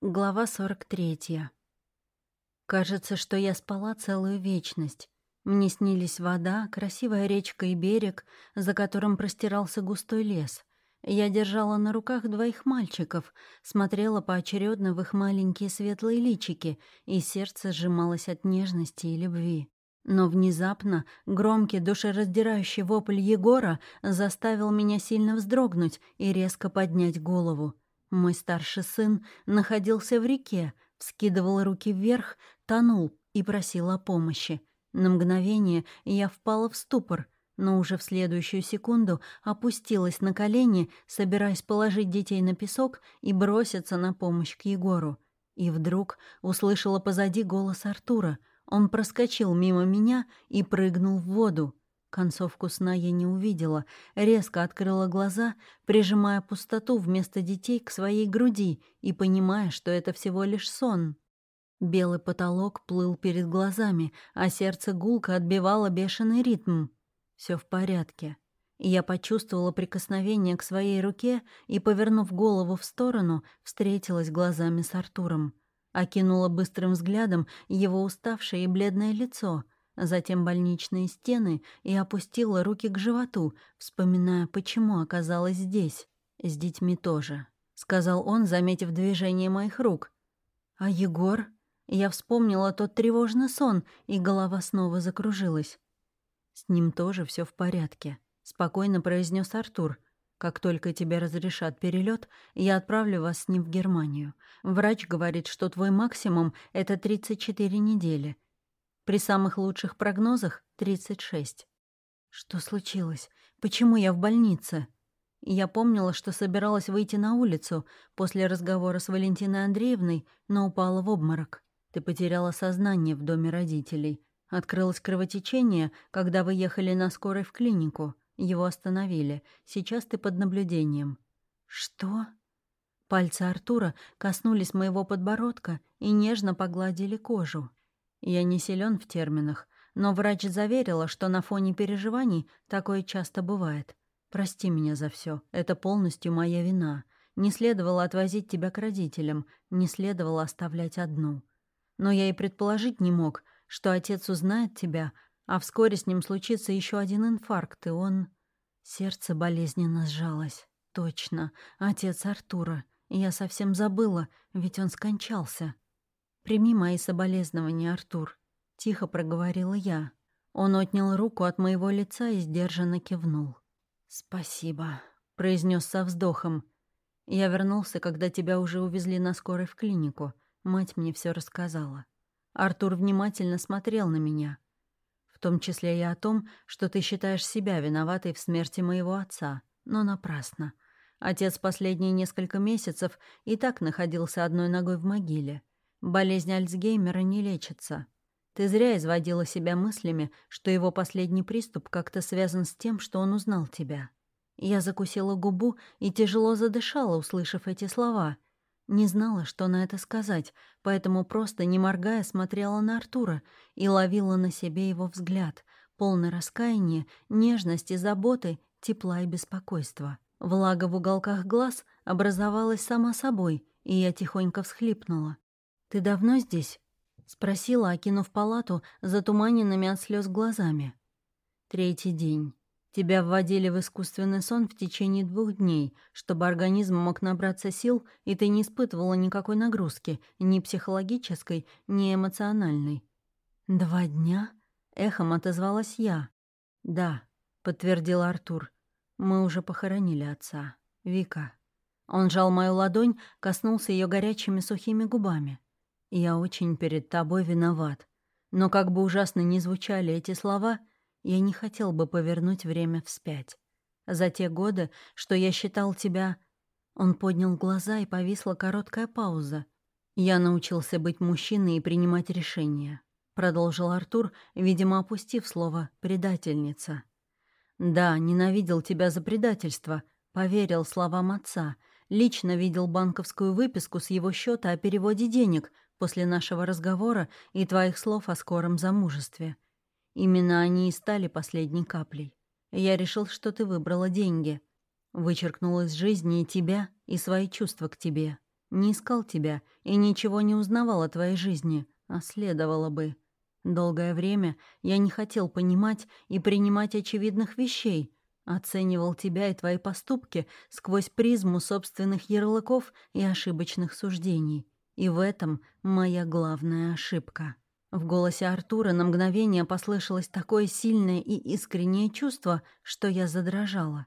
Глава 43. Кажется, что я спала целую вечность. Мне снились вода, красивая речка и берег, за которым простирался густой лес. Я держала на руках двоих мальчиков, смотрела поочередно в их маленькие светлые личики, и сердце сжималось от нежности и любви. Но внезапно громкий душераздирающий вопль Егора заставил меня сильно вздрогнуть и резко поднять голову. Мой старший сын находился в реке, вскидывал руки вверх, тонул и просил о помощи. На мгновение я впала в ступор, но уже в следующую секунду опустилась на колени, собираясь положить детей на песок и броситься на помощь к Егору. И вдруг услышала позади голос Артура. Он проскочил мимо меня и прыгнул в воду. Концовку сна я не увидела, резко открыла глаза, прижимая пустоту вместо детей к своей груди и понимая, что это всего лишь сон. Белый потолок плыл перед глазами, а сердце гулко отбивало бешеный ритм. Все в порядке. Я почувствовала прикосновение к своей руке и, повернув голову в сторону, встретилась глазами с Артуром. Окинула быстрым взглядом его уставшее и бледное лицо — затем больничные стены и опустила руки к животу, вспоминая, почему оказалась здесь. С детьми тоже, — сказал он, заметив движение моих рук. «А Егор?» Я вспомнила тот тревожный сон, и голова снова закружилась. «С ним тоже все в порядке», — спокойно произнес Артур. «Как только тебе разрешат перелет, я отправлю вас с ним в Германию. Врач говорит, что твой максимум — это 34 недели, при самых лучших прогнозах — 36. Что случилось? Почему я в больнице? Я помнила, что собиралась выйти на улицу после разговора с Валентиной Андреевной, но упала в обморок. Ты потеряла сознание в доме родителей. Открылось кровотечение, когда вы ехали на скорой в клинику. Его остановили. Сейчас ты под наблюдением. Что? Пальцы Артура коснулись моего подбородка и нежно погладили кожу. Я не силен в терминах, но врач заверила, что на фоне переживаний такое часто бывает. Прости меня за все, это полностью моя вина. Не следовало отвозить тебя к родителям, не следовало оставлять одну. Но я и предположить не мог, что отец узнает тебя, а вскоре с ним случится еще один инфаркт, и он... Сердце болезненно сжалось. Точно, отец Артура. Я совсем забыла, ведь он скончался. «Прими мои соболезнования, Артур», — тихо проговорила я. Он отнял руку от моего лица и сдержанно кивнул. «Спасибо», — произнес со вздохом. «Я вернулся, когда тебя уже увезли на скорой в клинику. Мать мне все рассказала. Артур внимательно смотрел на меня. В том числе и о том, что ты считаешь себя виноватой в смерти моего отца. Но напрасно. Отец последние несколько месяцев и так находился одной ногой в могиле. Болезнь Альцгеймера не лечится. Ты зря изводила себя мыслями, что его последний приступ как-то связан с тем, что он узнал тебя. Я закусила губу и тяжело задышала, услышав эти слова. Не знала, что на это сказать, поэтому просто, не моргая, смотрела на Артура и ловила на себе его взгляд, полный раскаяния, нежности, заботы, тепла и беспокойства. Влага в уголках глаз образовалась сама собой, и я тихонько всхлипнула. «Ты давно здесь?» — спросила, окинув палату затуманенными от слез глазами. «Третий день. Тебя вводили в искусственный сон в течение двух дней, чтобы организм мог набраться сил, и ты не испытывала никакой нагрузки, ни психологической, ни эмоциональной». «Два дня?» — эхом отозвалась я. «Да», — подтвердил Артур. «Мы уже похоронили отца. Вика». Он жал мою ладонь, коснулся ее горячими сухими губами. «Я очень перед тобой виноват. Но как бы ужасно ни звучали эти слова, я не хотел бы повернуть время вспять. За те годы, что я считал тебя...» Он поднял глаза, и повисла короткая пауза. «Я научился быть мужчиной и принимать решения», — продолжил Артур, видимо, опустив слово «предательница». «Да, ненавидел тебя за предательство», — поверил словам отца, лично видел банковскую выписку с его счета о переводе денег, после нашего разговора и твоих слов о скором замужестве. Именно они и стали последней каплей. Я решил, что ты выбрала деньги. Вычеркнул из жизни и тебя, и свои чувства к тебе. Не искал тебя и ничего не узнавал о твоей жизни, а следовало бы. Долгое время я не хотел понимать и принимать очевидных вещей, оценивал тебя и твои поступки сквозь призму собственных ярлыков и ошибочных суждений. И в этом моя главная ошибка. В голосе Артура на мгновение послышалось такое сильное и искреннее чувство, что я задрожала.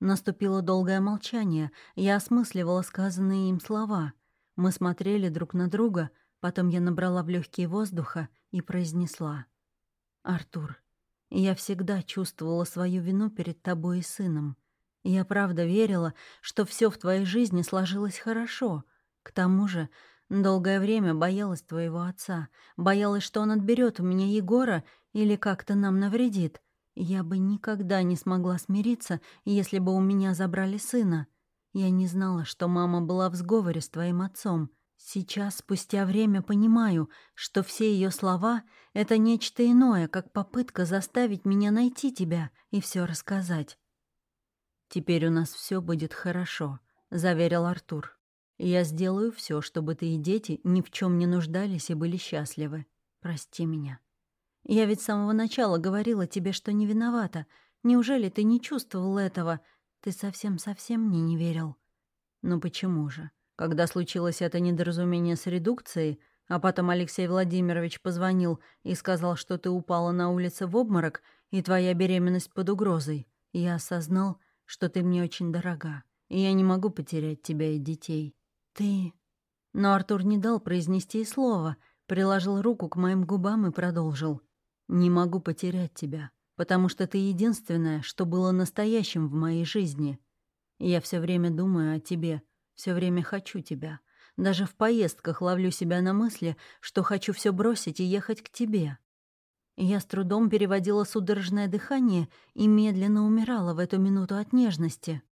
Наступило долгое молчание, я осмысливала сказанные им слова. Мы смотрели друг на друга, потом я набрала в легкие воздуха и произнесла. «Артур, я всегда чувствовала свою вину перед тобой и сыном. Я правда верила, что все в твоей жизни сложилось хорошо. К тому же долгое время боялась твоего отца, боялась, что он отберет у меня Егора или как-то нам навредит. Я бы никогда не смогла смириться, если бы у меня забрали сына. Я не знала, что мама была в сговоре с твоим отцом. Сейчас, спустя время, понимаю, что все ее слова — это нечто иное, как попытка заставить меня найти тебя и все рассказать. «Теперь у нас все будет хорошо», — заверил Артур. «Я сделаю все, чтобы ты и дети ни в чем не нуждались и были счастливы. Прости меня». Я ведь с самого начала говорила тебе, что не виновата. Неужели ты не чувствовал этого? Ты совсем-совсем мне не верил. Ну почему же? Когда случилось это недоразумение с редукцией, а потом Алексей Владимирович позвонил и сказал, что ты упала на улице в обморок, и твоя беременность под угрозой, я осознал, что ты мне очень дорога, и я не могу потерять тебя и детей. Ты... Но Артур не дал произнести и слова, приложил руку к моим губам и продолжил. Не могу потерять тебя, потому что ты единственное, что было настоящим в моей жизни. Я все время думаю о тебе, все время хочу тебя. Даже в поездках ловлю себя на мысли, что хочу все бросить и ехать к тебе. Я с трудом переводила судорожное дыхание и медленно умирала в эту минуту от нежности.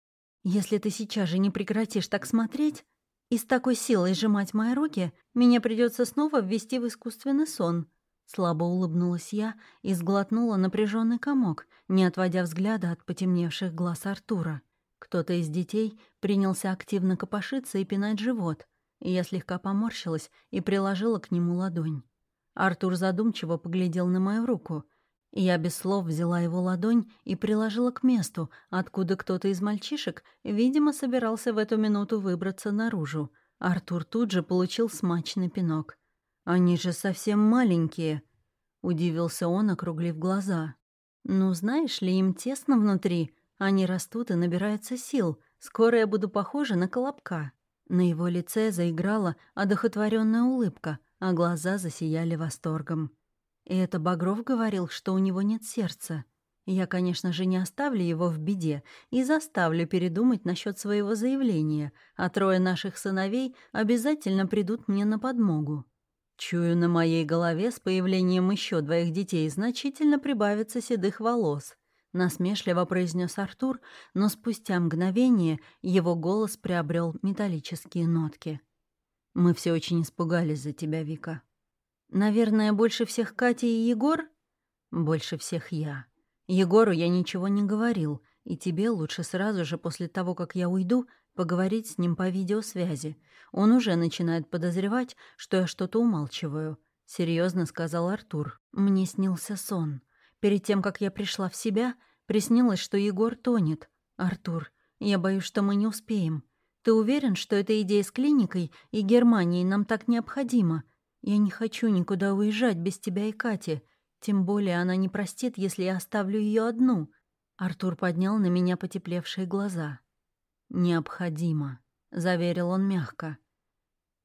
Если ты сейчас же не прекратишь так смотреть и с такой силой сжимать мои руки, меня придется снова ввести в искусственный сон — Слабо улыбнулась я и сглотнула напряженный комок, не отводя взгляда от потемневших глаз Артура. Кто-то из детей принялся активно копошиться и пинать живот, я слегка поморщилась и приложила к нему ладонь. Артур задумчиво поглядел на мою руку. Я без слов взяла его ладонь и приложила к месту, откуда кто-то из мальчишек, видимо, собирался в эту минуту выбраться наружу. Артур тут же получил смачный пинок. «Они же совсем маленькие», — удивился он, округлив глаза. «Ну, знаешь ли, им тесно внутри. Они растут и набираются сил. Скоро я буду похожа на колобка». На его лице заиграла одохотворенная улыбка, а глаза засияли восторгом. И это Багров говорил, что у него нет сердца. Я, конечно же, не оставлю его в беде и заставлю передумать насчет своего заявления, а трое наших сыновей обязательно придут мне на подмогу. Чую, на моей голове с появлением еще двоих детей значительно прибавится седых волос. Насмешливо произнес Артур, но спустя мгновение его голос приобрел металлические нотки. «Мы все очень испугались за тебя, Вика». «Наверное, больше всех Катя и Егор?» «Больше всех я. Егору я ничего не говорил, и тебе лучше сразу же после того, как я уйду, поговорить с ним по видеосвязи. Он уже начинает подозревать, что я что-то умалчиваю. Серьезно сказал Артур. Мне снился сон. Перед тем, как я пришла в себя, приснилось, что Егор тонет. Артур, я боюсь, что мы не успеем. Ты уверен, что эта идея с клиникой и Германией нам так необходима? Я не хочу никуда уезжать без тебя и Кати. Тем более она не простит, если я оставлю ее одну. Артур поднял на меня потеплевшие глаза. «Необходимо», — заверил он мягко.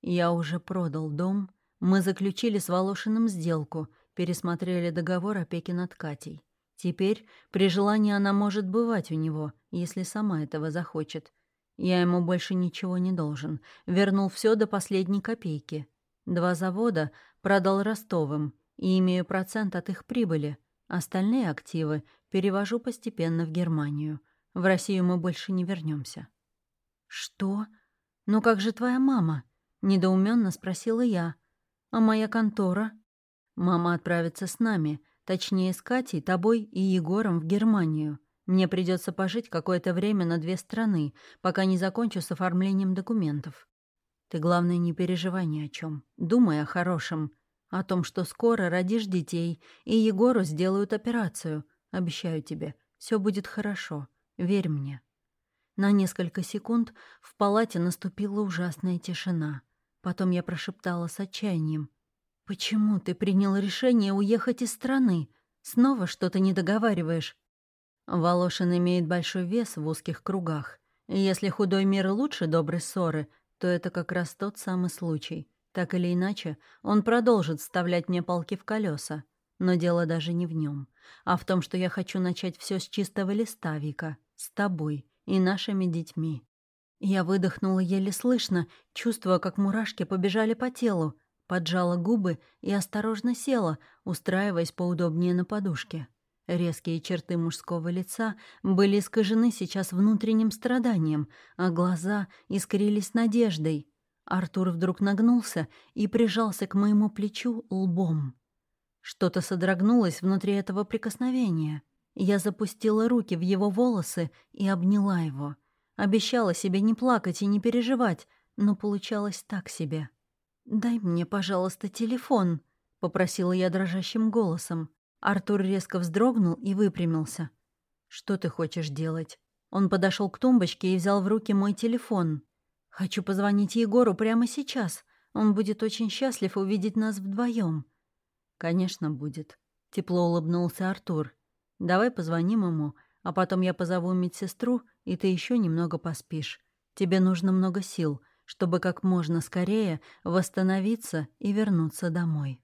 «Я уже продал дом, мы заключили с Волошиным сделку, пересмотрели договор опеки над Катей. Теперь при желании она может бывать у него, если сама этого захочет. Я ему больше ничего не должен. Вернул все до последней копейки. Два завода продал Ростовым и имею процент от их прибыли. Остальные активы перевожу постепенно в Германию. В Россию мы больше не вернемся. «Что? Ну как же твоя мама?» — недоуменно спросила я. «А моя контора?» «Мама отправится с нами, точнее, с Катей, тобой и Егором в Германию. Мне придется пожить какое-то время на две страны, пока не закончу с оформлением документов». Ты, главное, не переживай ни о чем. Думай о хорошем. О том, что скоро родишь детей, и Егору сделают операцию. Обещаю тебе, все будет хорошо. Верь мне». На несколько секунд в палате наступила ужасная тишина. Потом я прошептала с отчаянием. «Почему ты принял решение уехать из страны? Снова что-то не договариваешь?» Волошин имеет большой вес в узких кругах. Если худой мир лучше доброй ссоры, то это как раз тот самый случай. Так или иначе, он продолжит вставлять мне палки в колеса. Но дело даже не в нем, а в том, что я хочу начать все с чистого листа, Вика, с тобой и нашими детьми. Я выдохнула еле слышно, чувствуя, как мурашки побежали по телу, поджала губы и осторожно села, устраиваясь поудобнее на подушке. Резкие черты мужского лица были искажены сейчас внутренним страданием, а глаза искрились надеждой. Артур вдруг нагнулся и прижался к моему плечу лбом. Что-то содрогнулось внутри этого прикосновения. Я запустила руки в его волосы и обняла его. Обещала себе не плакать и не переживать, но получалось так себе. «Дай мне, пожалуйста, телефон», — попросила я дрожащим голосом. Артур резко вздрогнул и выпрямился. «Что ты хочешь делать?» Он подошел к тумбочке и взял в руки мой телефон. «Хочу позвонить Егору прямо сейчас. Он будет очень счастлив увидеть нас вдвоем. «Конечно, будет», — тепло улыбнулся Артур. «Давай позвоним ему, а потом я позову медсестру, и ты еще немного поспишь. Тебе нужно много сил, чтобы как можно скорее восстановиться и вернуться домой».